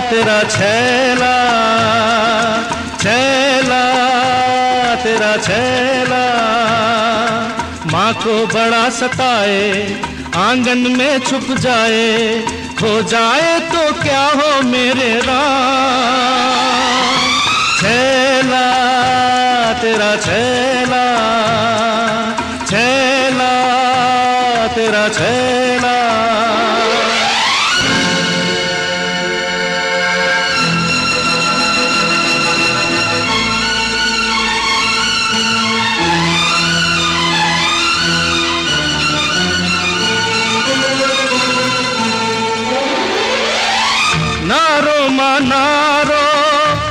तेरा छैला छैला, तेरा छैला। माँ को बड़ा सताए, आँगन में छुप जाए, खो जाए तो क्या हो मेरे राम? छैला, तेरा छैला छैला, तेरा छैला। मानारो,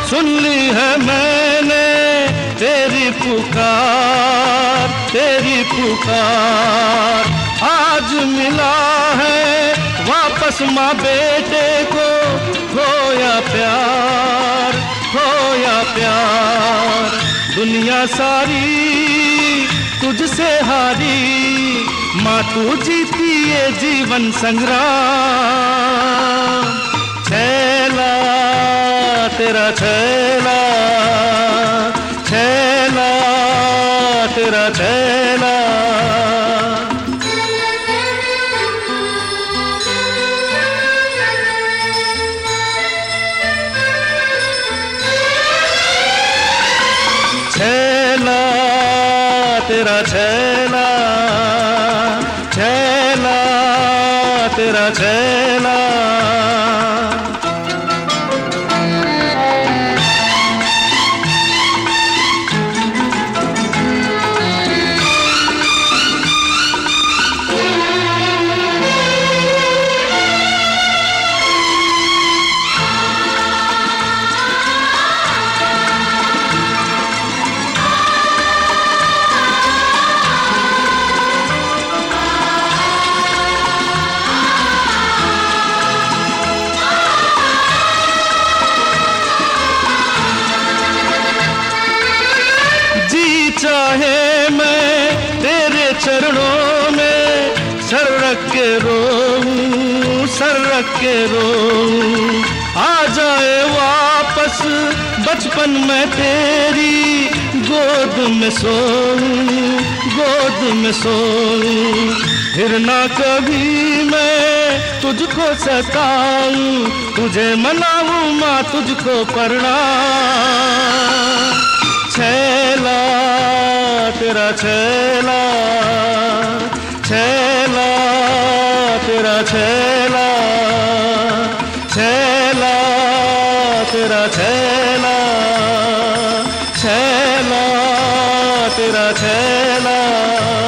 सुन ली है मैंने तेरी पुकार तेरी पुकार। आज मिला है वापस माँ बेटे को, खोया प्यार खोया प्यार। दुनिया सारी तुझसे हारी, माँ तू जीती ये जीवन संग्राम। तेरा छैला छैला तेरा छैला। छैला तेरा छैला छैला तेरा छैला। चरणों में सर रख के रोऊं, सर रख के रोऊं। आ जाए वापस, बचपन में तेरी गोद में सोऊं, गोद में सोऊं। फिर ना कभी मैं तुझको सताऊं, तुझे मनाऊं माँ, तुझको प्रणाम। छैला, तेरा छैला। तेरा छेला छेला तेरा छेला छेला तेरा छैला।